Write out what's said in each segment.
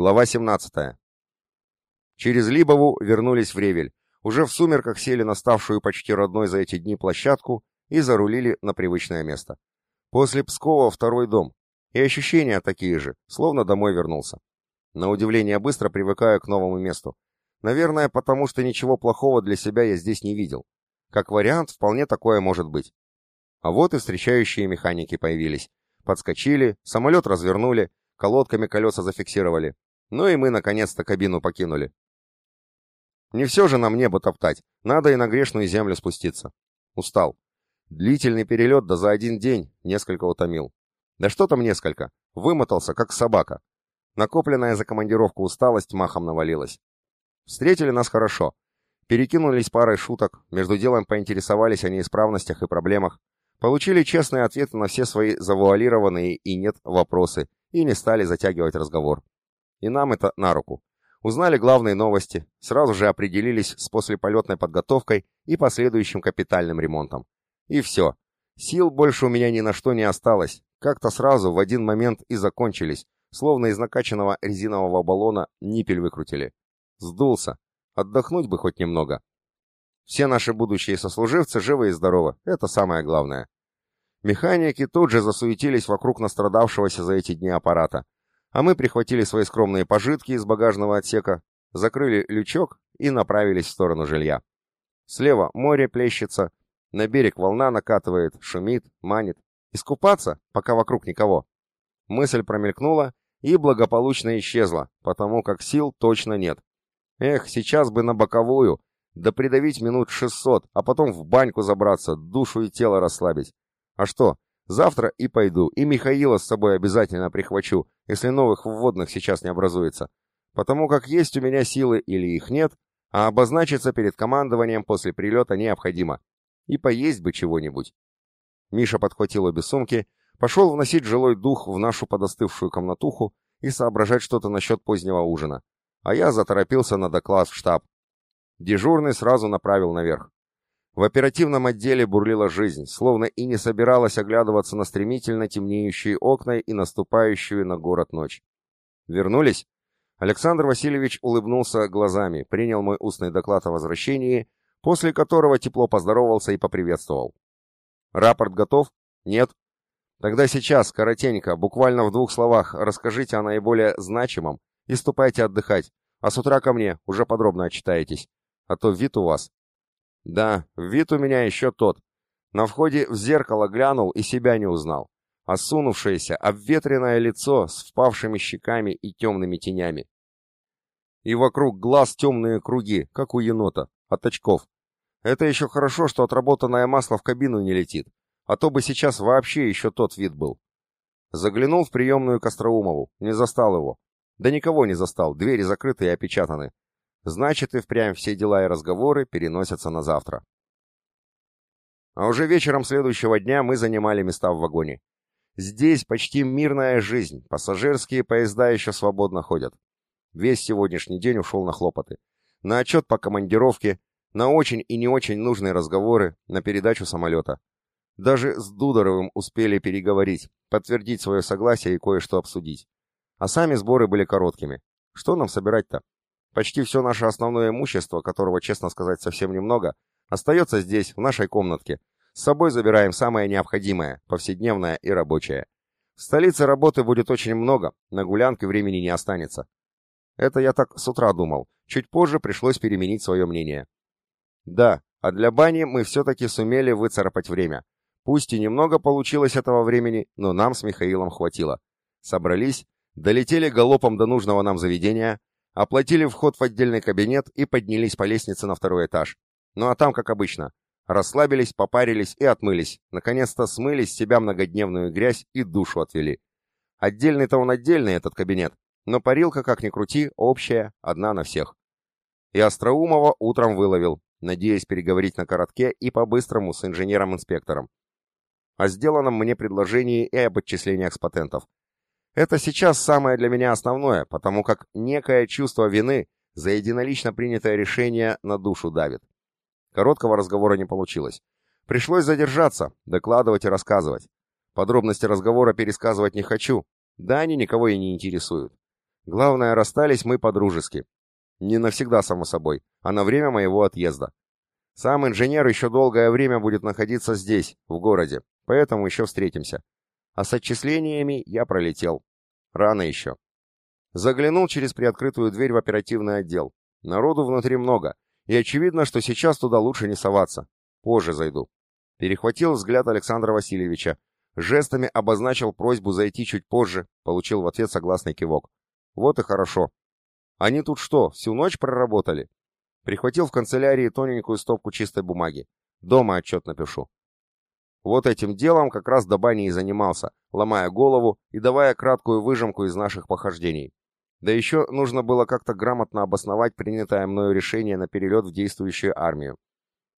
Глава 17. Через Либову вернулись в Ревель. Уже в сумерках сели на ставшую почти родной за эти дни площадку и зарулили на привычное место. После Пскова второй дом. И ощущения такие же, словно домой вернулся. На удивление быстро привыкаю к новому месту. Наверное, потому что ничего плохого для себя я здесь не видел. Как вариант, вполне такое может быть. А вот и встречающие механики появились. Подскочили, самолет развернули, колодками колеса зафиксировали. Ну и мы, наконец-то, кабину покинули. Не все же нам небо топтать, надо и на грешную землю спуститься. Устал. Длительный перелет да за один день несколько утомил. Да что там несколько, вымотался, как собака. Накопленная за командировку усталость махом навалилась. Встретили нас хорошо. Перекинулись парой шуток, между делом поинтересовались о неисправностях и проблемах, получили честные ответы на все свои завуалированные и нет вопросы, и не стали затягивать разговор. И нам это на руку. Узнали главные новости, сразу же определились с послеполетной подготовкой и последующим капитальным ремонтом. И все. Сил больше у меня ни на что не осталось. Как-то сразу в один момент и закончились, словно из накачанного резинового баллона ниппель выкрутили. Сдулся. Отдохнуть бы хоть немного. Все наши будущие сослуживцы живы и здоровы. Это самое главное. Механики тут же засуетились вокруг настрадавшегося за эти дни аппарата, а мы прихватили свои скромные пожитки из багажного отсека, закрыли лючок и направились в сторону жилья. Слева море плещется, на берег волна накатывает, шумит, манит. Искупаться, пока вокруг никого. Мысль промелькнула и благополучно исчезла, потому как сил точно нет. Эх, сейчас бы на боковую, да придавить минут шестьсот, а потом в баньку забраться, душу и тело расслабить. А что, завтра и пойду, и Михаила с собой обязательно прихвачу, если новых вводных сейчас не образуется. Потому как есть у меня силы или их нет, а обозначиться перед командованием после прилета необходимо. И поесть бы чего-нибудь. Миша подхватил обе сумки, пошел вносить жилой дух в нашу подостывшую комнатуху и соображать что-то насчет позднего ужина. А я заторопился на доклад в штаб. Дежурный сразу направил наверх. В оперативном отделе бурлила жизнь, словно и не собиралась оглядываться на стремительно темнеющие окна и наступающую на город ночь. «Вернулись?» Александр Васильевич улыбнулся глазами, принял мой устный доклад о возвращении, после которого тепло поздоровался и поприветствовал. «Рапорт готов?» «Нет». «Тогда сейчас, коротенько, буквально в двух словах, расскажите о наиболее значимом и ступайте отдыхать, а с утра ко мне, уже подробно отчитаетесь. А то вид у вас да, вид у меня еще тот. На входе в зеркало глянул и себя не узнал. Осунувшееся, обветренное лицо с впавшими щеками и темными тенями. И вокруг глаз темные круги, как у енота, от очков. Это еще хорошо, что отработанное масло в кабину не летит, а то бы сейчас вообще еще тот вид был. Заглянул в приемную Костроумову, не застал его. Да никого не застал, двери закрыты и опечатаны. Значит, и впрямь все дела и разговоры переносятся на завтра. А уже вечером следующего дня мы занимали места в вагоне. Здесь почти мирная жизнь, пассажирские поезда еще свободно ходят. Весь сегодняшний день ушел на хлопоты. На отчет по командировке, на очень и не очень нужные разговоры, на передачу самолета. Даже с Дударовым успели переговорить, подтвердить свое согласие и кое-что обсудить. А сами сборы были короткими. Что нам собирать-то? Почти все наше основное имущество, которого, честно сказать, совсем немного, остается здесь, в нашей комнатке. С собой забираем самое необходимое, повседневное и рабочее. В столице работы будет очень много, на гулянке времени не останется. Это я так с утра думал. Чуть позже пришлось переменить свое мнение. Да, а для бани мы все-таки сумели выцарапать время. Пусть и немного получилось этого времени, но нам с Михаилом хватило. Собрались, долетели галопом до нужного нам заведения, Оплатили вход в отдельный кабинет и поднялись по лестнице на второй этаж. Ну а там, как обычно, расслабились, попарились и отмылись. Наконец-то смыли с себя многодневную грязь и душу отвели. Отдельный-то он отдельный, этот кабинет, но парилка, как ни крути, общая, одна на всех. И Остроумова утром выловил, надеясь переговорить на коротке и по-быстрому с инженером-инспектором. О сделанном мне предложении и об отчислениях с патентов. Это сейчас самое для меня основное, потому как некое чувство вины за единолично принятое решение на душу давит. Короткого разговора не получилось. Пришлось задержаться, докладывать и рассказывать. Подробности разговора пересказывать не хочу, да они никого и не интересуют. Главное, расстались мы по-дружески. Не навсегда, само собой, а на время моего отъезда. Сам инженер еще долгое время будет находиться здесь, в городе, поэтому еще встретимся. А с отчислениями я пролетел. Рано еще. Заглянул через приоткрытую дверь в оперативный отдел. Народу внутри много, и очевидно, что сейчас туда лучше не соваться. Позже зайду. Перехватил взгляд Александра Васильевича, жестами обозначил просьбу зайти чуть позже, получил в ответ согласный кивок. Вот и хорошо. Они тут что, всю ночь проработали? Прихватил в канцелярии тоненькую стопку чистой бумаги. Дома отчет напишу. Вот этим делом как раз Добани и занимался, ломая голову и давая краткую выжимку из наших похождений. Да еще нужно было как-то грамотно обосновать принятое мною решение на перелет в действующую армию.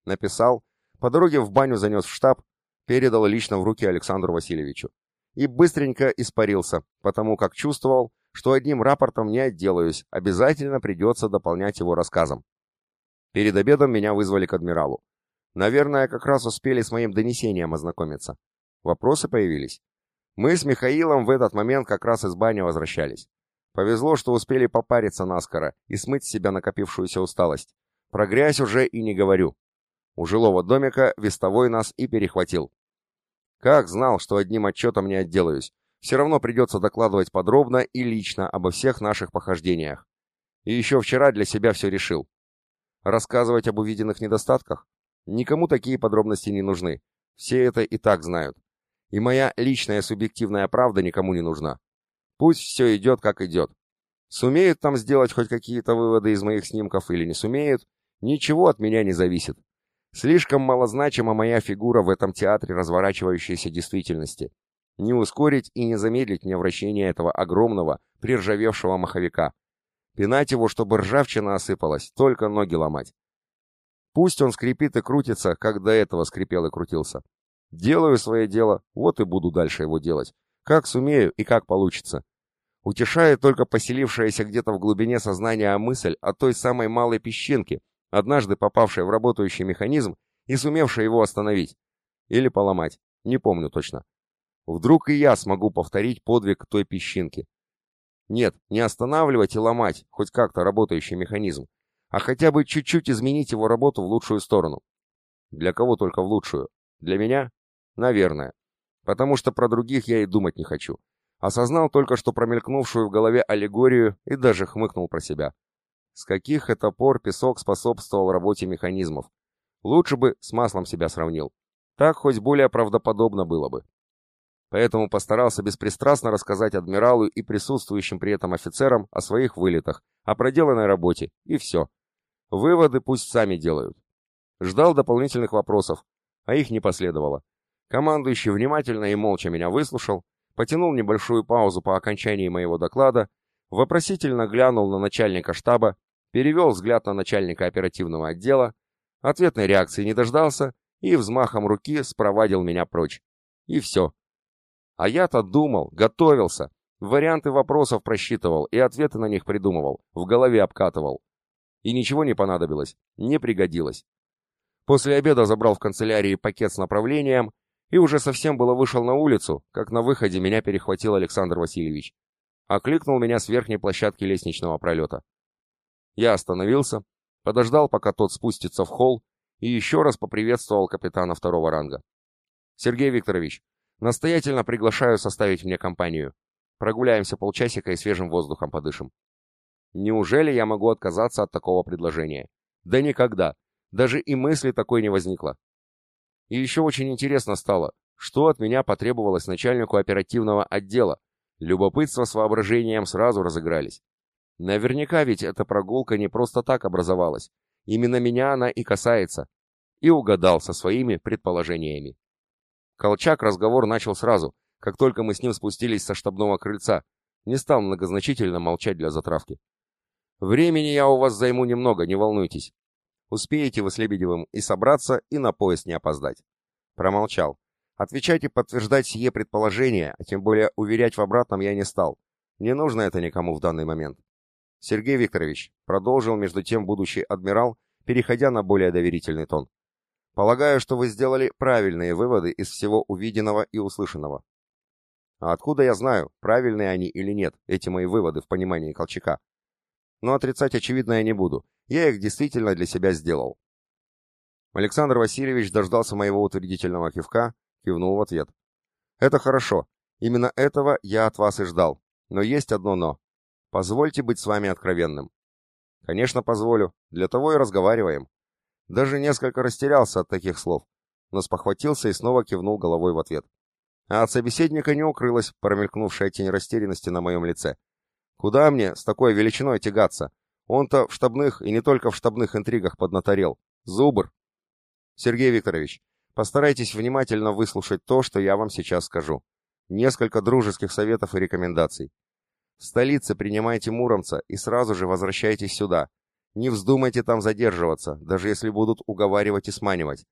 Написал, по дороге в баню занес в штаб, передал лично в руки Александру Васильевичу. И быстренько испарился, потому как чувствовал, что одним рапортом не отделаюсь, обязательно придется дополнять его рассказом. Перед обедом меня вызвали к адмиралу. Наверное, как раз успели с моим донесением ознакомиться. Вопросы появились. Мы с Михаилом в этот момент как раз из бани возвращались. Повезло, что успели попариться наскоро и смыть с себя накопившуюся усталость. Про грязь уже и не говорю. У жилого домика вестовой нас и перехватил. Как знал, что одним отчетом не отделаюсь. Все равно придется докладывать подробно и лично обо всех наших похождениях. И еще вчера для себя все решил. Рассказывать об увиденных недостатках? Никому такие подробности не нужны. Все это и так знают. И моя личная субъективная правда никому не нужна. Пусть все идет, как идет. Сумеют там сделать хоть какие-то выводы из моих снимков или не сумеют, ничего от меня не зависит. Слишком малозначима моя фигура в этом театре разворачивающейся действительности. Не ускорить и не замедлить мне вращение этого огромного, приржавевшего маховика. Пинать его, чтобы ржавчина осыпалась, только ноги ломать. Пусть он скрипит и крутится, как до этого скрипел и крутился. Делаю свое дело, вот и буду дальше его делать. Как сумею и как получится. Утешает только поселившаяся где-то в глубине сознания мысль о той самой малой песчинке, однажды попавшей в работающий механизм и сумевшей его остановить. Или поломать, не помню точно. Вдруг и я смогу повторить подвиг той песчинки. Нет, не останавливать и ломать хоть как-то работающий механизм, а хотя бы чуть-чуть изменить его работу в лучшую сторону. Для кого только в лучшую? Для меня? Наверное потому что про других я и думать не хочу. Осознал только что промелькнувшую в голове аллегорию и даже хмыкнул про себя. С каких это пор песок способствовал работе механизмов? Лучше бы с маслом себя сравнил. Так хоть более правдоподобно было бы. Поэтому постарался беспристрастно рассказать адмиралу и присутствующим при этом офицерам о своих вылетах, о проделанной работе, и все. Выводы пусть сами делают. Ждал дополнительных вопросов, а их не последовало. Командующий внимательно и молча меня выслушал, потянул небольшую паузу по окончании моего доклада, вопросительно глянул на начальника штаба, перевел взгляд на начальника оперативного отдела, ответной реакции не дождался и взмахом руки спровадил меня прочь. И все. А я-то думал, готовился, варианты вопросов просчитывал и ответы на них придумывал, в голове обкатывал. И ничего не понадобилось, не пригодилось. После обеда забрал в канцелярии пакет с направлением и уже совсем было вышел на улицу, как на выходе меня перехватил Александр Васильевич. Окликнул меня с верхней площадки лестничного пролета. Я остановился, подождал, пока тот спустится в холл, и еще раз поприветствовал капитана второго ранга. «Сергей Викторович, настоятельно приглашаю составить мне компанию. Прогуляемся полчасика и свежим воздухом подышим». Неужели я могу отказаться от такого предложения? Да никогда. Даже и мысли такой не возникло. И еще очень интересно стало, что от меня потребовалось начальнику оперативного отдела. Любопытство с воображением сразу разыгрались. Наверняка ведь эта прогулка не просто так образовалась. Именно меня она и касается. И угадал со своими предположениями. Колчак разговор начал сразу, как только мы с ним спустились со штабного крыльца. Не стал многозначительно молчать для затравки. Времени я у вас займу немного, не волнуйтесь. Успеете вы с Лебедевым и собраться, и на поезд не опоздать. Промолчал. Отвечать и подтверждать сие предположение, а тем более уверять в обратном я не стал. Не нужно это никому в данный момент. Сергей Викторович, продолжил между тем будущий адмирал, переходя на более доверительный тон. Полагаю, что вы сделали правильные выводы из всего увиденного и услышанного. А откуда я знаю, правильные они или нет, эти мои выводы в понимании Колчака? Но отрицать очевидное не буду. Я их действительно для себя сделал. Александр Васильевич дождался моего утвердительного кивка, кивнул в ответ. Это хорошо. Именно этого я от вас и ждал. Но есть одно «но». Позвольте быть с вами откровенным. Конечно, позволю. Для того и разговариваем. Даже несколько растерялся от таких слов, но спохватился и снова кивнул головой в ответ. А от собеседника не укрылась промелькнувшая тень растерянности на моем лице. Куда мне с такой величиной тягаться? Он-то в штабных и не только в штабных интригах поднаторел. Зубр. Сергей Викторович, постарайтесь внимательно выслушать то, что я вам сейчас скажу. Несколько дружеских советов и рекомендаций. В столице принимайте Муромца и сразу же возвращайтесь сюда. Не вздумайте там задерживаться, даже если будут уговаривать и сманивать.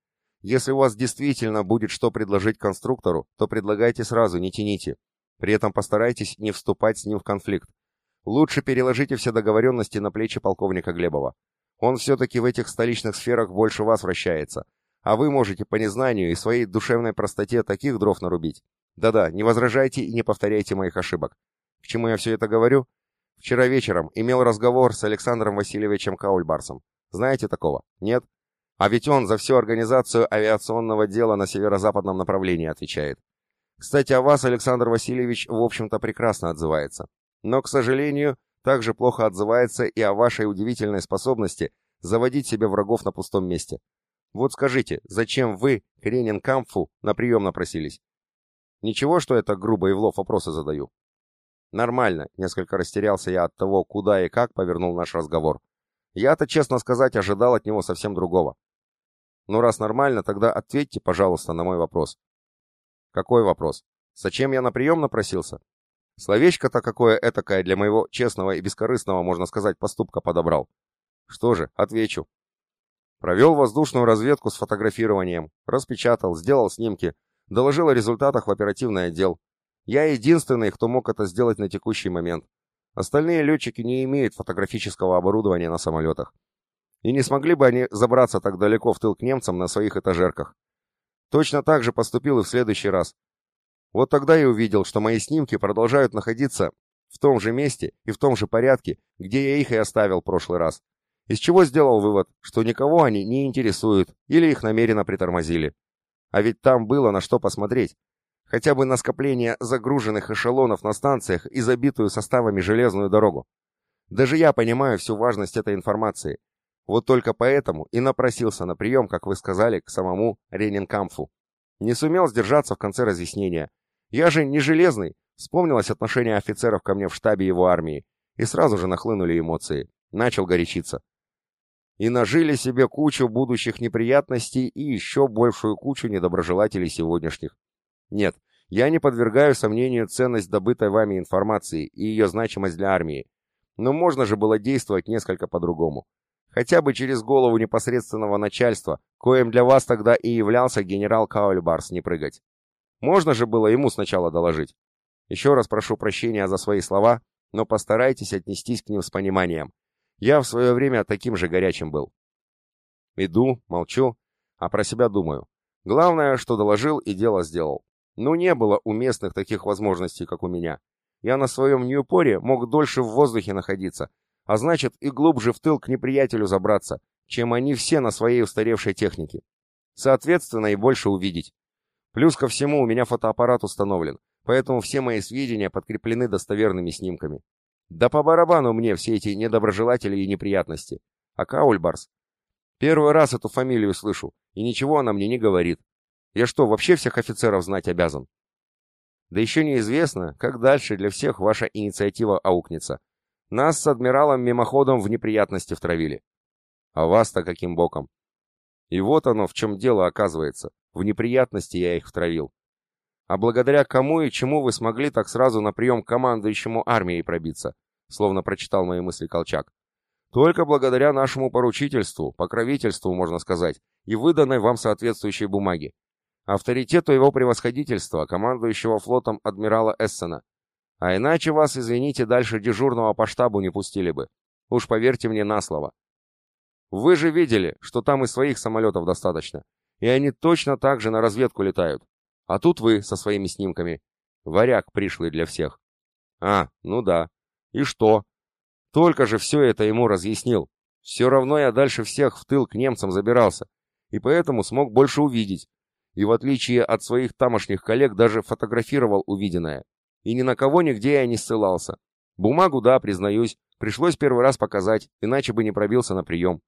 Если у вас действительно будет что предложить конструктору, то предлагайте сразу, не тяните. При этом постарайтесь не вступать с ним в конфликт. Лучше переложите все договоренности на плечи полковника Глебова. Он все-таки в этих столичных сферах больше вас вращается, а вы можете по незнанию и своей душевной простоте таких дров нарубить, да-да, не возражайте и не повторяйте моих ошибок. К чему я все это говорю? Вчера вечером имел разговор с Александром Васильевичем Каульбарсом. Знаете такого? Нет? А ведь он за всю организацию авиационного дела на северо-западном направлении отвечает. Кстати, о вас Александр Васильевич, в общем-то, прекрасно отзывается. Но, к сожалению, также плохо отзывается и о вашей удивительной способности заводить себе врагов на пустом месте. Вот скажите, зачем вы к Ренин-Кампфу на прием напросились? Ничего, что это грубо и в лоб вопросы задаю. Нормально, несколько растерялся я от того, куда и как повернул наш разговор. Я-то, честно сказать, ожидал от него совсем другого. Ну, раз нормально, тогда ответьте, пожалуйста, на мой вопрос. Какой вопрос? Зачем я на прием напросился? Словечко-то какое этакое для моего честного и бескорыстного, можно сказать, поступка подобрал. Что же, отвечу. Провел воздушную разведку с фотографированием, распечатал, сделал снимки, Доложил о результатах в оперативный отдел. Я единственный, кто мог это сделать на текущий момент. Остальные летчики не имеют фотографического оборудования на самолетах. И не смогли бы они забраться так далеко в тыл к немцам на своих этажерках. Точно так же поступил и в следующий раз. Вот тогда я увидел, что мои снимки продолжают находиться в том же месте и в том же порядке, где я их и оставил в прошлый раз. Из чего сделал вывод, что никого они не интересуют или их намеренно притормозили. А ведь там было на что посмотреть. Хотя бы на скопление загруженных эшелонов на станциях и забитую составами железную дорогу. Даже я понимаю всю важность этой информации. Вот только поэтому и напросился на прием, как вы сказали, к самому Ренинкамфу. Не сумел сдержаться в конце разъяснения. Я же не железный. Вспомнилось отношение офицеров ко мне в штабе его армии. И сразу же нахлынули эмоции. Начал горячиться и нажили себе кучу будущих неприятностей и еще большую кучу недоброжелателей сегодняшних. Нет, я не подвергаю сомнению ценность добытой вами информации и ее значимость для армии. Но можно же было действовать несколько по-другому. Хотя бы через голову непосредственного начальства, коим для вас тогда и являлся генерал Каульбарс, не прыгать. Можно же было ему сначала доложить. Еще раз прошу прощения за свои слова, но постарайтесь отнестись к ним с пониманием. Я в свое время таким же горячим был. Иду, молчу, а про себя думаю. Главное, что доложил и дело сделал. Ну, не было у местных таких возможностей, как у меня. Я на своем Ньюпоре мог дольше в воздухе находиться, а значит и глубже в тыл к неприятелю забраться, чем они все на своей устаревшей технике. Соответственно, и больше увидеть. Плюс ко всему у меня фотоаппарат установлен, поэтому все мои сведения подкреплены достоверными снимками. Да по барабану мне все эти недоброжелатели и неприятности. А Каульбарс? Первый раз эту фамилию слышу, и ничего она мне не говорит. Я что, вообще всех офицеров знать обязан? Да еще неизвестно, как дальше для всех ваша инициатива аукнется. Нас с адмиралом мимоходом в неприятности втравили. А вас-то каким боком? И вот оно, в чем дело оказывается. В неприятности я их втравил. А благодаря кому и чему вы смогли так сразу на прием командующему армией пробиться? Словно прочитал мои мысли Колчак. Только благодаря нашему поручительству, покровительству, можно сказать, и выданной вам соответствующей бумаге. Авторитету его превосходительства, командующего флотом адмирала Эссена. А иначе вас, извините, дальше дежурного по штабу не пустили бы. Уж поверьте мне на слово. Вы же видели, что там и своих самолетов достаточно. И они точно так же на разведку летают. А тут вы со своими снимками. Варяг пришлый для всех. А, ну да. И что? Только же все это ему разъяснил. Все равно я дальше всех в тыл к немцам забирался, и поэтому смог больше увидеть. И в отличие от своих тамошних коллег даже фотографировал увиденное. И ни на кого нигде я не ссылался. Бумагу, да, признаюсь, пришлось первый раз показать, иначе бы не пробился на прием.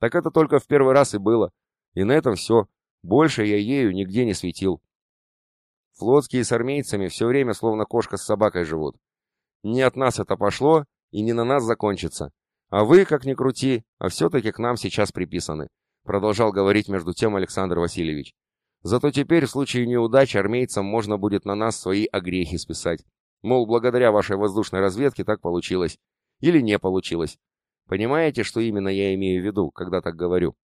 Так это только в первый раз и было. И на этом все. Больше я ею нигде не светил. Флотские с армейцами все время словно кошка с собакой живут. Не от нас это пошло, и не на нас закончится. А вы, как ни крути, а все-таки к нам сейчас приписаны, продолжал говорить между тем Александр Васильевич. Зато теперь в случае неудачи армейцам можно будет на нас свои огрехи списать. Мол, благодаря вашей воздушной разведке так получилось. Или не получилось. Понимаете, что именно я имею в виду, когда так говорю?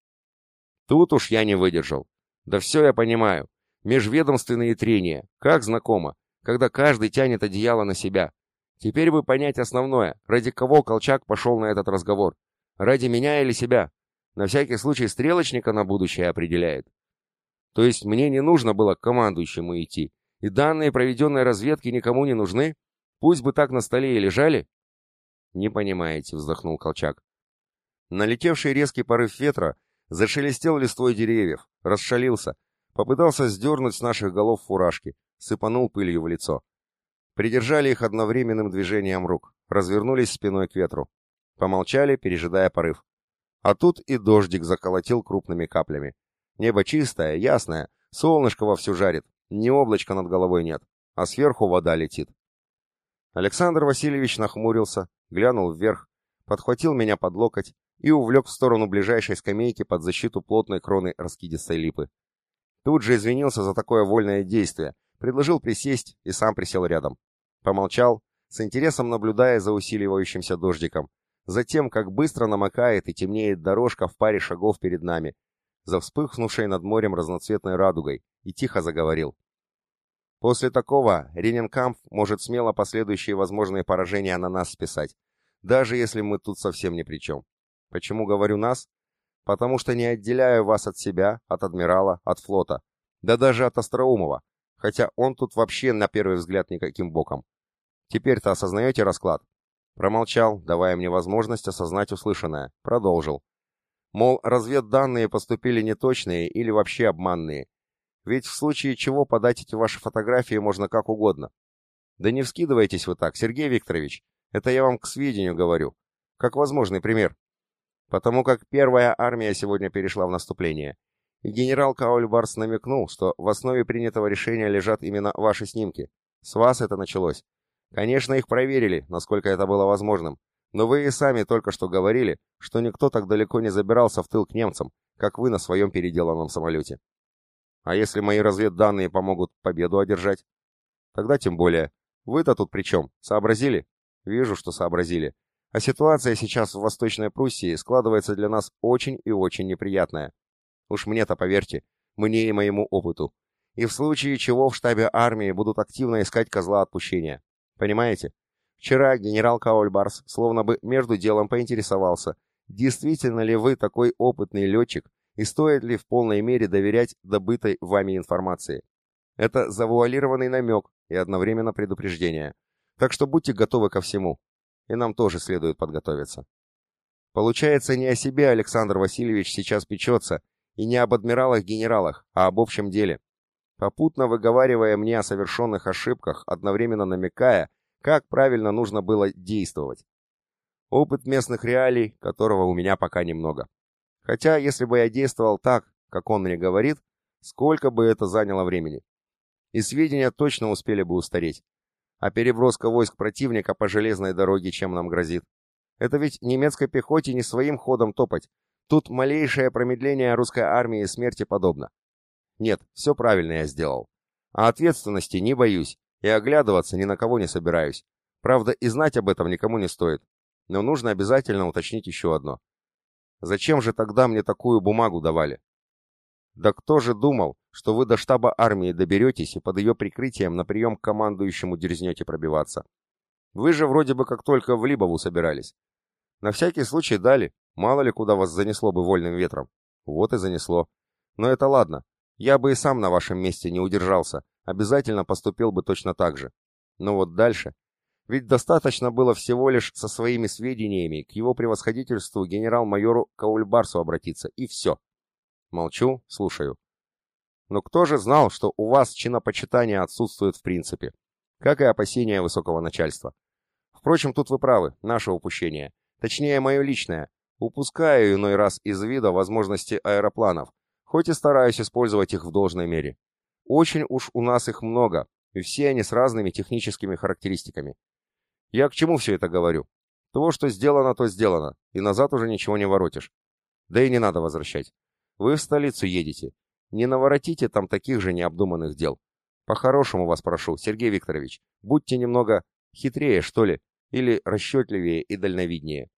Тут уж я не выдержал. Да все я понимаю. Межведомственные трения. Как знакомо. Когда каждый тянет одеяло на себя. Теперь бы понять основное, ради кого Колчак пошел на этот разговор. Ради меня или себя? На всякий случай стрелочника на будущее определяет. То есть мне не нужно было к командующему идти, и данные проведенной разведки никому не нужны? Пусть бы так на столе и лежали? Не понимаете, вздохнул Колчак. Налетевший резкий порыв ветра зашелестел листвой деревьев, расшалился, попытался сдернуть с наших голов фуражки, сыпанул пылью в лицо. Придержали их одновременным движением рук, развернулись спиной к ветру. Помолчали, пережидая порыв. А тут и дождик заколотил крупными каплями. Небо чистое, ясное, солнышко вовсю жарит, ни облачка над головой нет, а сверху вода летит. Александр Васильевич нахмурился, глянул вверх, подхватил меня под локоть и увлек в сторону ближайшей скамейки под защиту плотной кроны раскидистой липы. Тут же извинился за такое вольное действие, предложил присесть и сам присел рядом. Помолчал, с интересом наблюдая за усиливающимся дождиком, за тем, как быстро намокает и темнеет дорожка в паре шагов перед нами, за вспыхнувшей над морем разноцветной радугой, и тихо заговорил. После такого Рененкамп может смело последующие возможные поражения на нас списать, даже если мы тут совсем ни при чем. Почему говорю «нас»? Потому что не отделяю вас от себя, от адмирала, от флота, да даже от Остроумова, хотя он тут вообще на первый взгляд никаким боком. Теперь-то осознаете расклад? Промолчал, давая мне возможность осознать услышанное. Продолжил. Мол, разведданные поступили неточные или вообще обманные. Ведь в случае чего подать эти ваши фотографии можно как угодно. Да не вскидывайтесь вы так, Сергей Викторович. Это я вам к сведению говорю. Как возможный пример. Потому как первая армия сегодня перешла в наступление. И генерал Каульбарс намекнул, что в основе принятого решения лежат именно ваши снимки. С вас это началось. Конечно, их проверили, насколько это было возможным. Но вы и сами только что говорили, что никто так далеко не забирался в тыл к немцам, как вы на своем переделанном самолете. А если мои разведданные помогут победу одержать? Тогда тем более. Вы-то тут при чем? Сообразили? Вижу, что сообразили. А ситуация сейчас в Восточной Пруссии складывается для нас очень и очень неприятная. Уж мне-то поверьте, мне и моему опыту. И в случае чего в штабе армии будут активно искать козла отпущения. Понимаете? Вчера генерал Каульбарс словно бы между делом поинтересовался, действительно ли вы такой опытный летчик и стоит ли в полной мере доверять добытой вами информации. Это завуалированный намек и одновременно предупреждение. Так что будьте готовы ко всему. И нам тоже следует подготовиться. Получается, не о себе Александр Васильевич сейчас печется, и не об адмиралах-генералах, а об общем деле. Попутно выговаривая мне о совершенных ошибках, одновременно намекая, как правильно нужно было действовать. Опыт местных реалий, которого у меня пока немного. Хотя, если бы я действовал так, как он мне говорит, сколько бы это заняло времени. И сведения точно успели бы устареть. А переброска войск противника по железной дороге чем нам грозит? Это ведь немецкой пехоте не своим ходом топать, Тут малейшее промедление русской армии смерти подобно. Нет, все правильно я сделал. А ответственности не боюсь, и оглядываться ни на кого не собираюсь. Правда, и знать об этом никому не стоит. Но нужно обязательно уточнить еще одно. Зачем же тогда мне такую бумагу давали? Да кто же думал, что вы до штаба армии доберетесь и под ее прикрытием на прием к командующему дерзнете пробиваться? Вы же вроде бы как только в Либову собирались. На всякий случай дали, Мало ли куда вас занесло бы вольным ветром. Вот и занесло. Но это ладно. Я бы и сам на вашем месте не удержался. обязательно поступил бы точно так же. Но вот дальше... Ведь достаточно было всего лишь со своими сведениями к его превосходительству генерал-майору Каульбарсу обратиться, и все. Молчу, слушаю. Но кто же знал, что у вас чинопочитание отсутствует в принципе? Как и опасения высокого начальства. Впрочем, тут вы правы, наше упущение. Точнее, мое личное. Упускаю иной раз из вида возможности аэропланов, хоть и стараюсь использовать их в должной мере. Очень уж у нас их много, и все они с разными техническими характеристиками. Я к чему все это говорю? То, что сделано, то сделано, и назад уже ничего не воротишь. Да и не надо возвращать. Вы в столицу едете. Не наворотите там таких же необдуманных дел. По-хорошему вас прошу, Сергей Викторович, будьте немного хитрее, что ли, или расчетливее и дальновиднее.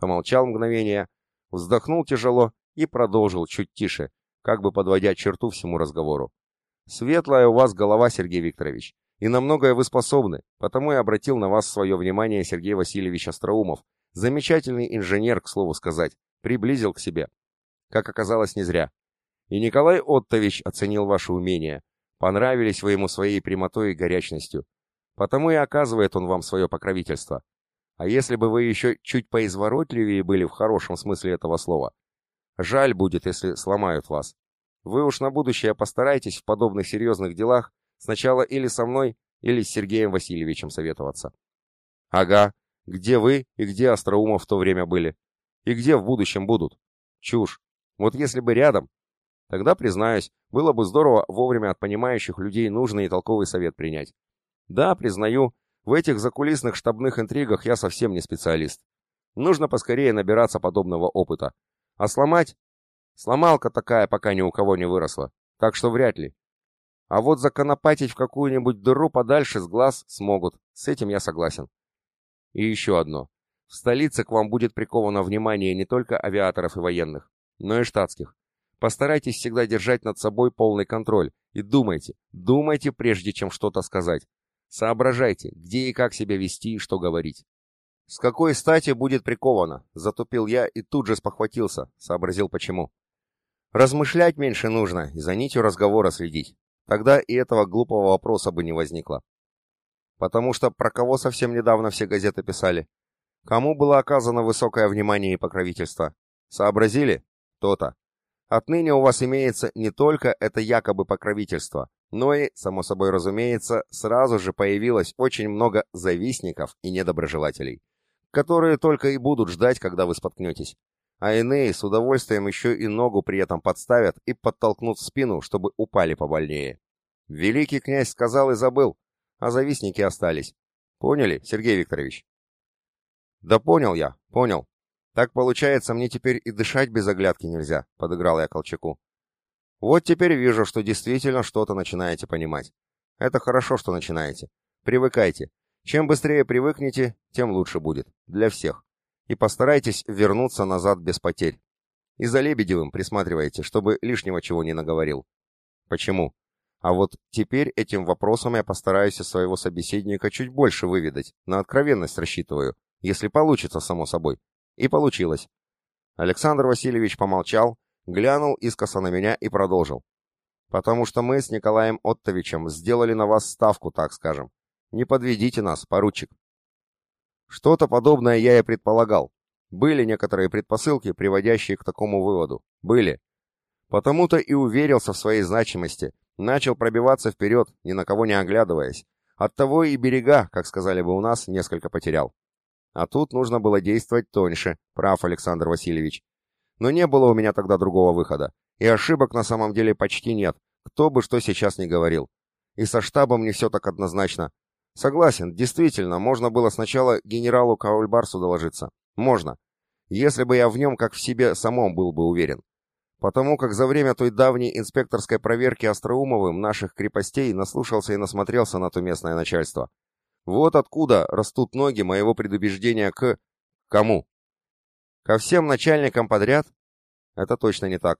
Помолчал мгновение, вздохнул тяжело и продолжил чуть тише, как бы подводя черту всему разговору. Светлая у вас голова, Сергей Викторович, и на многое вы способны, потому и обратил на вас свое внимание Сергей Васильевич Остроумов, замечательный инженер, к слову сказать, приблизил к себе. Как оказалось, не зря. И Николай Оттович оценил ваше умение, понравились вы ему своей прямотой и горячностью. Потому и оказывает он вам свое покровительство. А если бы вы еще чуть поизворотливее были в хорошем смысле этого слова, жаль будет, если сломают вас. Вы уж на будущее постарайтесь в подобных серьезных делах сначала или со мной, или с Сергеем Васильевичем советоваться. Ага, где вы и где Остроумов в то время были? И где в будущем будут? Чушь. Вот если бы рядом, тогда, признаюсь, было бы здорово вовремя от понимающих людей нужный и толковый совет принять. Да, признаю, в этих закулисных штабных интригах я совсем не специалист. Нужно поскорее набираться подобного опыта. А сломать? Сломалка такая пока ни у кого не выросла. Так что вряд ли. А вот законопатить в какую-нибудь дыру подальше с глаз смогут. С этим я согласен. И еще одно. В столице к вам будет приковано внимание не только авиаторов и военных, но и штатских. Постарайтесь всегда держать над собой полный контроль. И думайте, думайте, прежде чем что-то сказать. Соображайте, где и как себя вести и что говорить. «С какой стати будет приковано?» — затупил я и тут же спохватился, сообразил почему. «Размышлять меньше нужно и за нитью разговора следить. Тогда и этого глупого вопроса бы не возникло. Потому что про кого совсем недавно все газеты писали? Кому было оказано высокое внимание и покровительство? Сообразили? То-то. Отныне у вас имеется не только это якобы покровительство, но и, само собой разумеется, сразу же появилось очень много завистников и недоброжелателей, которые только и будут ждать, когда вы споткнетесь. А иные с удовольствием еще и ногу при этом подставят и подтолкнут в спину, чтобы упали побольнее. Великий князь сказал и забыл, а завистники остались. Поняли, Сергей Викторович? Да понял я, понял. Так получается, мне теперь и дышать без оглядки нельзя, подыграл я Колчаку. Вот теперь вижу, что действительно что-то начинаете понимать. Это хорошо, что начинаете. Привыкайте. Чем быстрее привыкнете, тем лучше будет. Для всех. И постарайтесь вернуться назад без потерь. И за Лебедевым присматривайте, чтобы лишнего чего не наговорил. Почему? А вот теперь этим вопросом я постараюсь из своего собеседника чуть больше выведать, на откровенность рассчитываю, если получится, само собой. И получилось. Александр Васильевич помолчал, глянул искоса на меня и продолжил. «Потому что мы с Николаем Оттовичем сделали на вас ставку, так скажем. Не подведите нас, поручик». Что-то подобное я и предполагал. Были некоторые предпосылки, приводящие к такому выводу. Были. Потому-то и уверился в своей значимости, начал пробиваться вперед, ни на кого не оглядываясь. Оттого и берега, как сказали бы у нас, несколько потерял. А тут нужно было действовать тоньше, прав Александр Васильевич. Но не было у меня тогда другого выхода. И ошибок на самом деле почти нет, кто бы что сейчас ни говорил. И со штабом не все так однозначно. Согласен, действительно, можно было сначала генералу Каульбарсу доложиться. Можно. Если бы я в нем как в себе самом был бы уверен. Потому как за время той давней инспекторской проверки Остроумовым наших крепостей наслушался и насмотрелся на то местное начальство. Вот откуда растут ноги моего предубеждения к... Кому? Ко всем начальникам подряд? Это точно не так.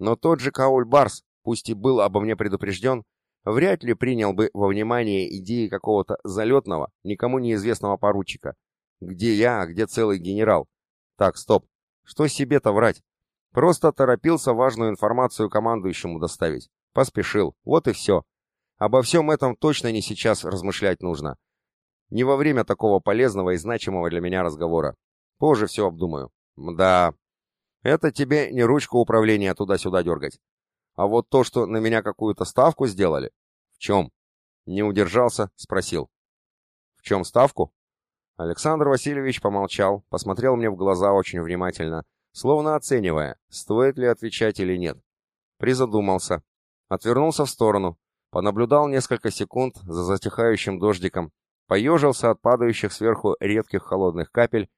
Но тот же Кауль Барс, пусть и был обо мне предупрежден, вряд ли принял бы во внимание идеи какого-то залетного, никому неизвестного поручика. Где я, а где целый генерал? Так, стоп. Что себе-то врать? Просто торопился важную информацию командующему доставить. Поспешил. Вот и все. Обо всем этом точно не сейчас размышлять нужно. Не во время такого полезного и значимого для меня разговора. Позже все обдумаю. Да, это тебе не ручку управления туда-сюда дергать. А вот то, что на меня какую-то ставку сделали... В чем? Не удержался, спросил. В чем ставку? Александр Васильевич помолчал, посмотрел мне в глаза очень внимательно, словно оценивая, стоит ли отвечать или нет. Призадумался, отвернулся в сторону, понаблюдал несколько секунд за затихающим дождиком, поежился от падающих сверху редких холодных капель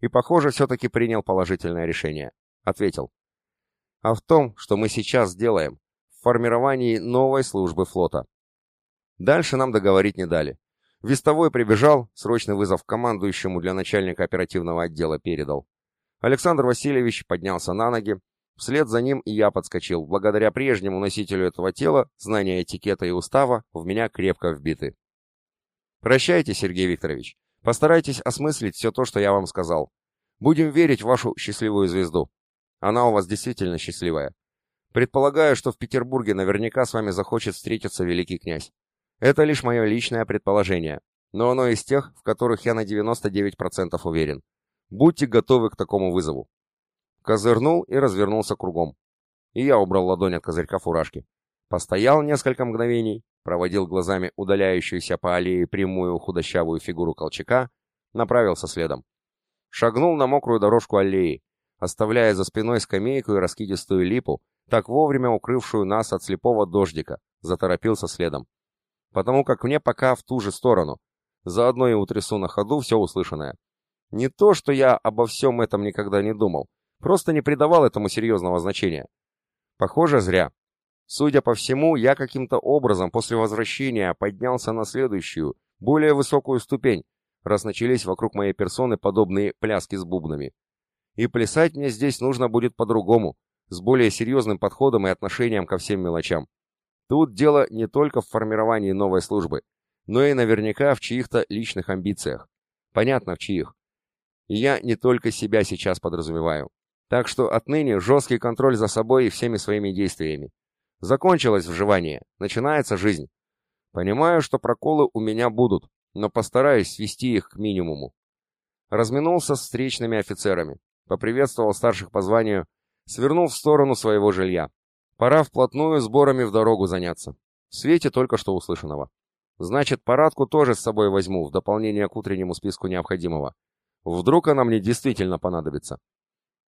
и, похоже, все-таки принял положительное решение. Ответил. А в том, что мы сейчас сделаем, в формировании новой службы флота. Дальше нам договорить не дали. Вестовой прибежал, срочный вызов командующему для начальника оперативного отдела передал. Александр Васильевич поднялся на ноги, вслед за ним и я подскочил. Благодаря прежнему носителю этого тела, знания этикета и устава в меня крепко вбиты. Прощайте, Сергей Викторович. Постарайтесь осмыслить все то, что я вам сказал. Будем верить в вашу счастливую звезду. Она у вас действительно счастливая. Предполагаю, что в Петербурге наверняка с вами захочет встретиться великий князь. Это лишь мое личное предположение, но оно из тех, в которых я на 99% уверен. Будьте готовы к такому вызову. Козырнул и развернулся кругом. И я убрал ладонь от козырька фуражки. Постоял несколько мгновений, проводил глазами удаляющуюся по аллее прямую худощавую фигуру Колчака, направился следом. Шагнул на мокрую дорожку аллеи, оставляя за спиной скамейку и раскидистую липу, так вовремя укрывшую нас от слепого дождика, заторопился следом потому как мне пока в ту же сторону. Заодно и утрясу на ходу все услышанное. Не то, что я обо всем этом никогда не думал, просто не придавал этому серьезного значения. Похоже, зря. Судя по всему, я каким-то образом после возвращения поднялся на следующую, более высокую ступень, раз начались вокруг моей персоны подобные пляски с бубнами. И плясать мне здесь нужно будет по-другому, с более серьезным подходом и отношением ко всем мелочам. Тут дело не только в формировании новой службы, но и наверняка в чьих-то личных амбициях. Понятно, в чьих. И я не только себя сейчас подразумеваю. Так что отныне жесткий контроль за собой и всеми своими действиями. Закончилось вживание, начинается жизнь. Понимаю, что проколы у меня будут, но постараюсь свести их к минимуму. Разминулся с встречными офицерами, поприветствовал старших по званию, свернул в сторону своего жилья. Пора вплотную сборами в дорогу заняться. В свете только что услышанного. Значит, парадку тоже с собой возьму, в дополнение к утреннему списку необходимого. Вдруг она мне действительно понадобится.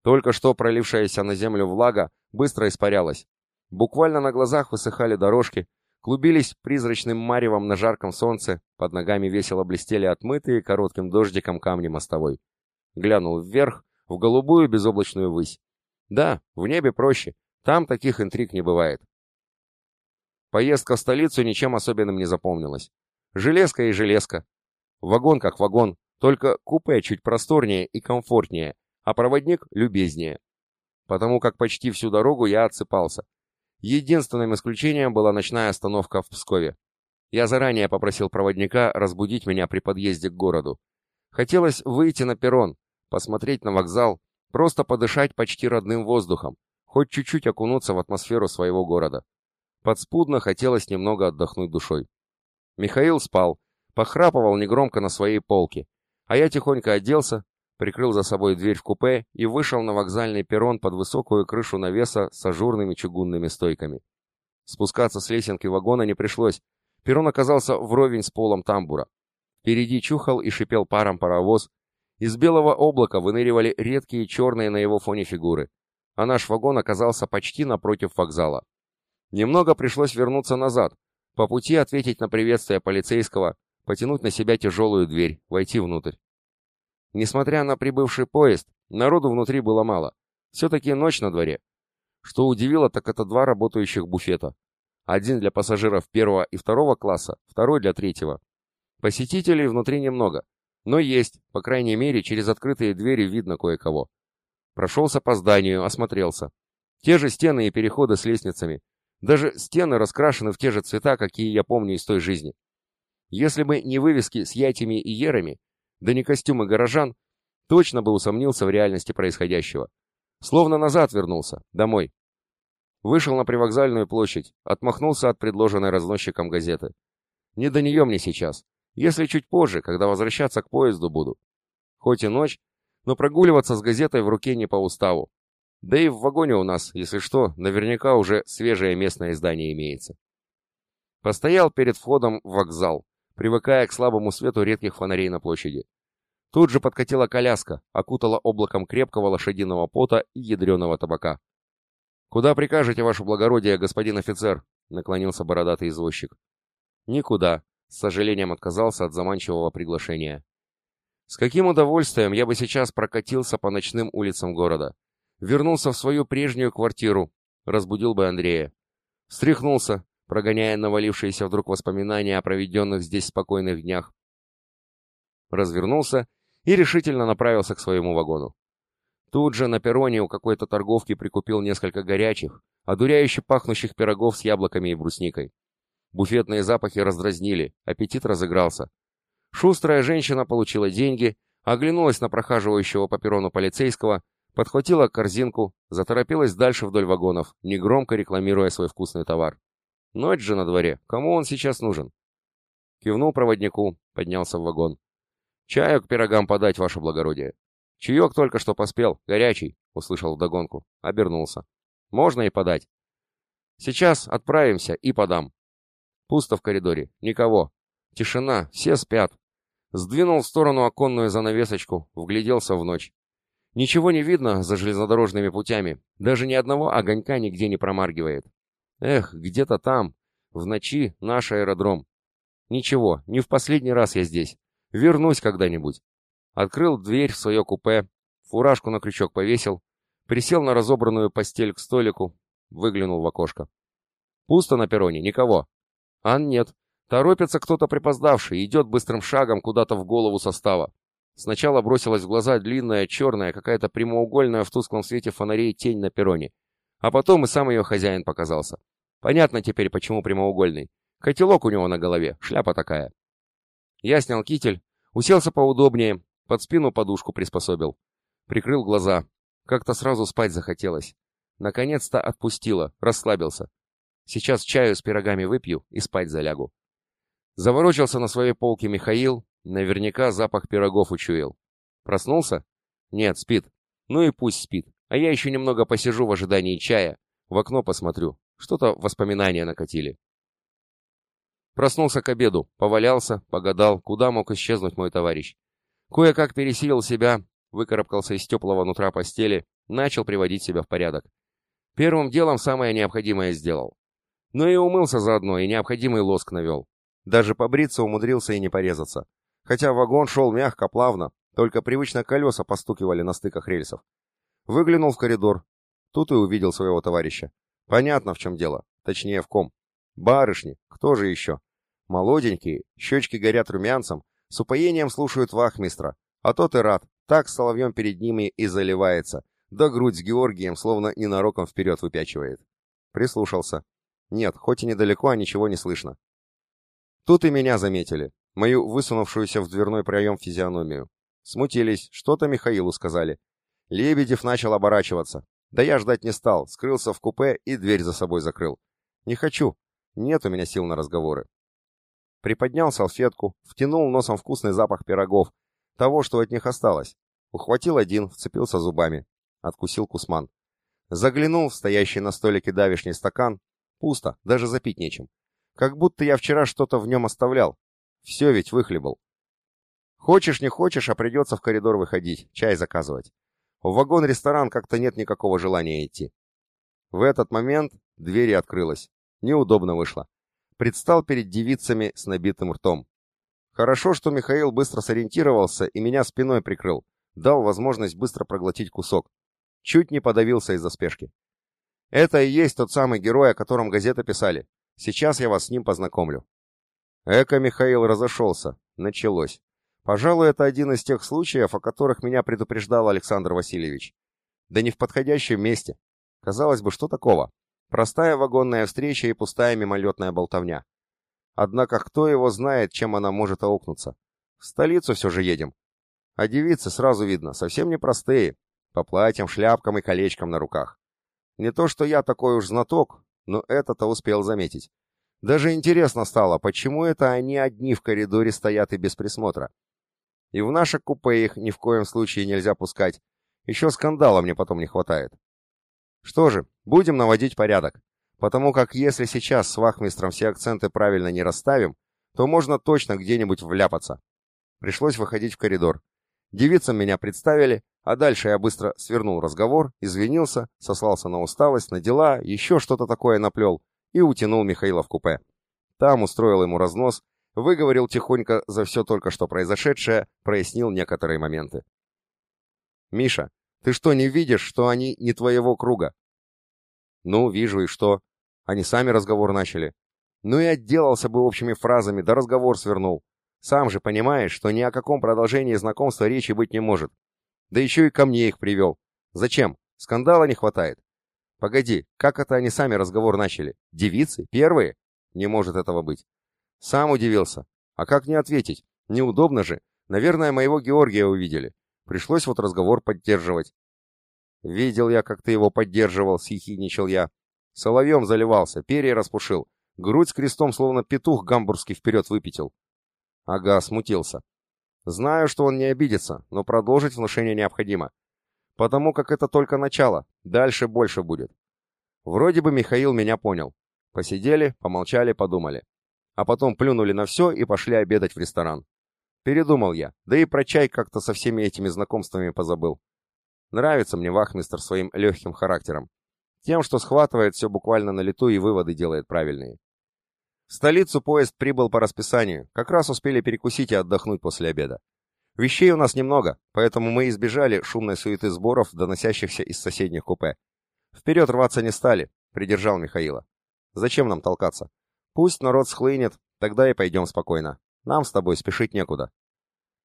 Только что пролившаяся на землю влага быстро испарялась. Буквально на глазах высыхали дорожки, клубились призрачным маревом на жарком солнце, под ногами весело блестели отмытые коротким дождиком камни мостовой. Глянул вверх, в голубую безоблачную высь. Да, в небе проще, там таких интриг не бывает. Поездка в столицу ничем особенным не запомнилась. Железка и железка. Вагон как вагон, только купе чуть просторнее и комфортнее, а проводник любезнее. Потому как почти всю дорогу я отсыпался. Единственным исключением была ночная остановка в Пскове. Я заранее попросил проводника разбудить меня при подъезде к городу. Хотелось выйти на перрон, посмотреть на вокзал, просто подышать почти родным воздухом, хоть чуть-чуть окунуться в атмосферу своего города. Подспудно хотелось немного отдохнуть душой. Михаил спал, похрапывал негромко на своей полке, а я тихонько оделся, прикрыл за собой дверь в купе и вышел на вокзальный перрон под высокую крышу навеса с ажурными чугунными стойками. Спускаться с лесенки вагона не пришлось, перрон оказался вровень с полом тамбура. Впереди чухал и шипел паром паровоз, из белого облака выныривали редкие черные на его фоне фигуры а наш вагон оказался почти напротив вокзала. Немного пришлось вернуться назад, по пути ответить на приветствие полицейского, потянуть на себя тяжелую дверь, войти внутрь. Несмотря на прибывший поезд, народу внутри было мало. Все-таки ночь на дворе. Что удивило, так это два работающих буфета. Один для пассажиров первого и второго класса, второй для третьего. Посетителей внутри немного, но есть, по крайней мере, через открытые двери видно кое-кого. Прошелся по зданию, осмотрелся. Те же стены и переходы с лестницами. Даже стены раскрашены в те же цвета, какие я помню из той жизни. Если бы не вывески с яйцами и ерами, да не костюмы горожан, точно бы усомнился в реальности происходящего. Словно назад вернулся, домой. Вышел на привокзальную площадь, отмахнулся от предложенной разносчиком газеты. Не до нее мне сейчас. Если чуть позже, когда возвращаться к поезду буду. Хоть и ночь, но прогуливаться с газетой в руке не по уставу. Да и в вагоне у нас, если что, наверняка уже свежее местное издание имеется. Постоял перед входом в вокзал, привыкая к слабому свету редких фонарей на площади. Тут же подкатила коляска, окутала облаком крепкого лошадиного пота и ядреного табака. «Куда прикажете, ваше благородие, господин офицер?» — наклонился бородатый извозчик. «Никуда», — с сожалением отказался от заманчивого приглашения. «С каким удовольствием я бы сейчас прокатился по ночным улицам города. Вернулся в свою прежнюю квартиру, разбудил бы Андрея. Встряхнулся, прогоняя навалившиеся вдруг воспоминания о проведенных здесь спокойных днях. Развернулся и решительно направился к своему вагону. Тут же на перроне у какой-то торговки прикупил несколько горячих, одуряюще пахнущих пирогов с яблоками и брусникой. Буфетные запахи раздразнили, аппетит разыгрался. Шустрая женщина получила деньги, оглянулась на прохаживающего по перрону полицейского, подхватила корзинку, заторопилась дальше вдоль вагонов, негромко рекламируя свой вкусный товар. Ночь же на дворе, кому он сейчас нужен? Кивнул проводнику, поднялся в вагон. «Чаю к пирогам подать, ваше благородие». «Чаек только что поспел, горячий», — услышал вдогонку. Обернулся. «Можно и подать». «Сейчас отправимся и подам». Пусто в коридоре, никого. Тишина, все спят. Сдвинул в сторону оконную занавесочку, вгляделся в ночь. Ничего не видно за железнодорожными путями, даже ни одного огонька нигде не промаргивает. Эх, где-то там, в ночи, наш аэродром. Ничего, не в последний раз я здесь. Вернусь когда-нибудь. Открыл дверь в свое купе, фуражку на крючок повесил, присел на разобранную постель к столику, выглянул в окошко. Пусто на перроне, никого. Ан нет. Торопится кто-то припоздавший, идет быстрым шагом куда-то в голову состава. Сначала бросилась в глаза длинная, черная, какая-то прямоугольная в тусклом свете фонарей тень на перроне. А потом и сам ее хозяин показался. Понятно теперь, почему прямоугольный. Котелок у него на голове, шляпа такая. Я снял китель, уселся поудобнее, под спину подушку приспособил. Прикрыл глаза. Как-то сразу спать захотелось. Наконец-то отпустило, расслабился. Сейчас чаю с пирогами выпью и спать залягу. Заворочился на своей полке Михаил, наверняка запах пирогов учуял. Проснулся? Нет, спит. Ну и пусть спит. А я еще немного посижу в ожидании чая, в окно посмотрю. Что-то воспоминания накатили. Проснулся к обеду, повалялся, погадал, куда мог исчезнуть мой товарищ. Кое-как пересилил себя, выкарабкался из теплого нутра постели, начал приводить себя в порядок. Первым делом самое необходимое сделал. Ну и умылся заодно, и необходимый лоск навел. Даже побриться умудрился и не порезаться. Хотя вагон шел мягко, плавно, только привычно колеса постукивали на стыках рельсов. Выглянул в коридор. Тут и увидел своего товарища. Понятно, в чем дело. Точнее, в ком. Барышни, кто же еще? Молоденькие, щечки горят румянцем, с упоением слушают вахмистра, а тот и рад, так соловьем перед ними и заливается, да грудь с Георгием словно ненароком вперед выпячивает. Прислушался. Нет, хоть и недалеко, а ничего не слышно. Тут и меня заметили, мою высунувшуюся в дверной проем физиономию. Смутились, что-то Михаилу сказали. Лебедев начал оборачиваться. Да я ждать не стал, скрылся в купе и дверь за собой закрыл. Не хочу, нет у меня сил на разговоры. Приподнял салфетку, втянул носом вкусный запах пирогов, того, что от них осталось. Ухватил один, вцепился зубами. Откусил кусман. Заглянул в стоящий на столике давишний стакан. Пусто, даже запить нечем. Как будто я вчера что-то в нем оставлял. Все ведь выхлебал. Хочешь, не хочешь, а придется в коридор выходить, чай заказывать. В вагон-ресторан как-то нет никакого желания идти. В этот момент дверь открылась. Неудобно вышло. Предстал перед девицами с набитым ртом. Хорошо, что Михаил быстро сориентировался и меня спиной прикрыл. Дал возможность быстро проглотить кусок. Чуть не подавился из-за спешки. Это и есть тот самый герой, о котором газеты писали. Сейчас я вас с ним познакомлю. Эко Михаил разошелся. Началось. Пожалуй, это один из тех случаев, о которых меня предупреждал Александр Васильевич. Да не в подходящем месте. Казалось бы, что такого? Простая вагонная встреча и пустая мимолетная болтовня. Однако кто его знает, чем она может аукнуться? В столицу все же едем. А девицы, сразу видно, совсем непростые, по платьям, шляпкам и колечкам на руках. Не то, что я такой уж знаток, но это-то успел заметить. Даже интересно стало, почему это они одни в коридоре стоят и без присмотра. И в наше купе их ни в коем случае нельзя пускать. Еще скандала мне потом не хватает. Что же, будем наводить порядок. Потому как если сейчас с вахмистром все акценты правильно не расставим, то можно точно где-нибудь вляпаться. Пришлось выходить в коридор. Девицам меня представили, а дальше я быстро свернул разговор, извинился, сослался на усталость, на дела, еще что-то такое наплел и утянул Михаила в купе. Там устроил ему разнос, выговорил тихонько за все только что произошедшее, прояснил некоторые моменты. «Миша, ты что, не видишь, что они не твоего круга?» «Ну, вижу, и что?» Они сами разговор начали. Ну и отделался бы общими фразами, да разговор свернул. Сам же понимаешь, что ни о каком продолжении знакомства речи быть не может. Да еще и ко мне их привел. Зачем? Скандала не хватает. Погоди, как это они сами разговор начали? Девицы? Первые? Не может этого быть. Сам удивился. А как не ответить? Неудобно же. Наверное, моего Георгия увидели. Пришлось вот разговор поддерживать. Видел я, как ты его поддерживал, съехидничал я. Соловьем заливался, перья распушил. Грудь с крестом, словно петух гамбургский вперед выпятил. Ага, смутился. Знаю, что он не обидится, но продолжить внушение необходимо. Потому как это только начало, дальше больше будет. Вроде бы Михаил меня понял. Посидели, помолчали, подумали. А потом плюнули на все и пошли обедать в ресторан. Передумал я, да и про чай как-то со всеми этими знакомствами позабыл. Нравится мне вахмистр своим легким характером. Тем, что схватывает все буквально на лету и выводы делает правильные. В столицу поезд прибыл по расписанию, как раз успели перекусить и отдохнуть после обеда. Вещей у нас немного, поэтому мы избежали шумной суеты сборов, доносящихся из соседних купе. Вперед рваться не стали, придержал Михаила. Зачем нам толкаться? Пусть народ схлынет, тогда и пойдем спокойно. Нам с тобой спешить некуда.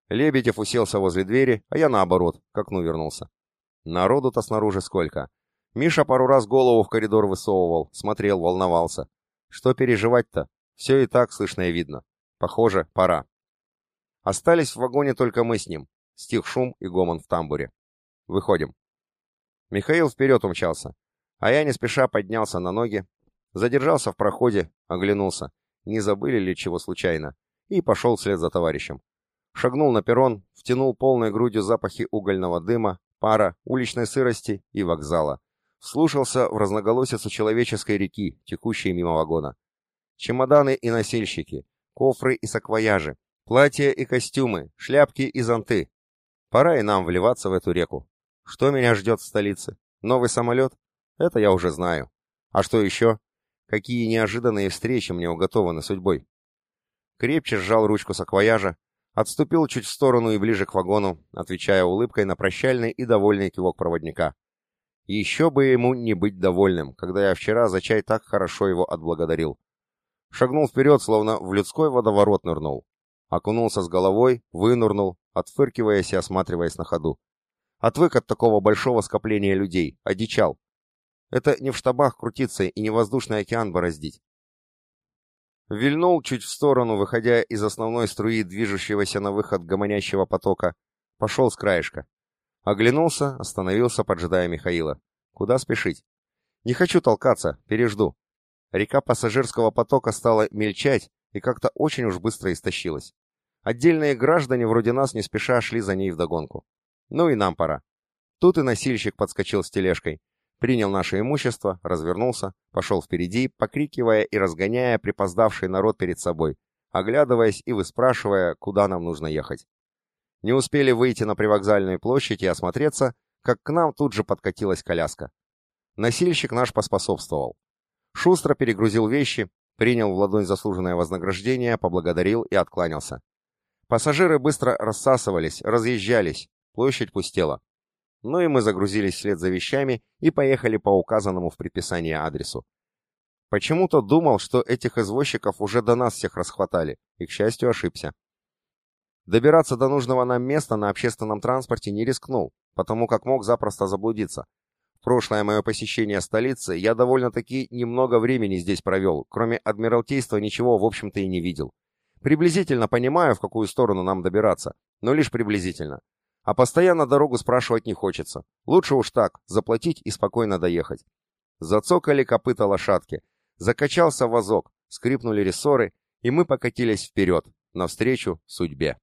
Лебедев уселся возле двери, а я наоборот, к окну вернулся. Народу-то снаружи сколько. Миша пару раз голову в коридор высовывал, смотрел, волновался. Что переживать-то? Все и так слышно и видно. Похоже, пора. Остались в вагоне только мы с ним. Стих шум и гомон в тамбуре. Выходим. Михаил вперед умчался, а я не спеша поднялся на ноги, задержался в проходе, оглянулся, не забыли ли чего случайно, и пошел вслед за товарищем. Шагнул на перрон, втянул полной грудью запахи угольного дыма, пара, уличной сырости и вокзала. Вслушался в разноголосицу человеческой реки, текущей мимо вагона. Чемоданы и носильщики, кофры и саквояжи, платья и костюмы, шляпки и зонты. Пора и нам вливаться в эту реку. Что меня ждет в столице? Новый самолет? Это я уже знаю. А что еще? Какие неожиданные встречи мне уготованы судьбой? Крепче сжал ручку саквояжа, отступил чуть в сторону и ближе к вагону, отвечая улыбкой на прощальный и довольный кивок проводника. Еще бы ему не быть довольным, когда я вчера за чай так хорошо его отблагодарил. Шагнул вперед, словно в людской водоворот нырнул. Окунулся с головой, вынырнул, отфыркиваясь и осматриваясь на ходу. Отвык от такого большого скопления людей, одичал. Это не в штабах крутиться и не воздушный океан бороздить. Вильнул чуть в сторону, выходя из основной струи движущегося на выход гомонящего потока. Пошел с краешка. Оглянулся, остановился, поджидая Михаила. Куда спешить? Не хочу толкаться, пережду. Река пассажирского потока стала мельчать и как-то очень уж быстро истощилась. Отдельные граждане вроде нас не спеша шли за ней вдогонку. Ну и нам пора. Тут и носильщик подскочил с тележкой. Принял наше имущество, развернулся, пошел впереди, покрикивая и разгоняя припоздавший народ перед собой, оглядываясь и выспрашивая, куда нам нужно ехать. Не успели выйти на привокзальную площадь и осмотреться, как к нам тут же подкатилась коляска. Носильщик наш поспособствовал. Шустро перегрузил вещи, принял в ладонь заслуженное вознаграждение, поблагодарил и откланялся. Пассажиры быстро рассасывались, разъезжались, площадь пустела. Ну и мы загрузились вслед за вещами и поехали по указанному в предписании адресу. Почему-то думал, что этих извозчиков уже до нас всех расхватали, и, к счастью, ошибся. Добираться до нужного нам места на общественном транспорте не рискнул, потому как мог запросто заблудиться. В прошлое мое посещение столицы я довольно-таки немного времени здесь провел, кроме Адмиралтейства ничего, в общем-то, и не видел. Приблизительно понимаю, в какую сторону нам добираться, но лишь приблизительно. А постоянно дорогу спрашивать не хочется. Лучше уж так, заплатить и спокойно доехать. Зацокали копыта лошадки, закачался вазок, скрипнули рессоры, и мы покатились вперед, навстречу судьбе.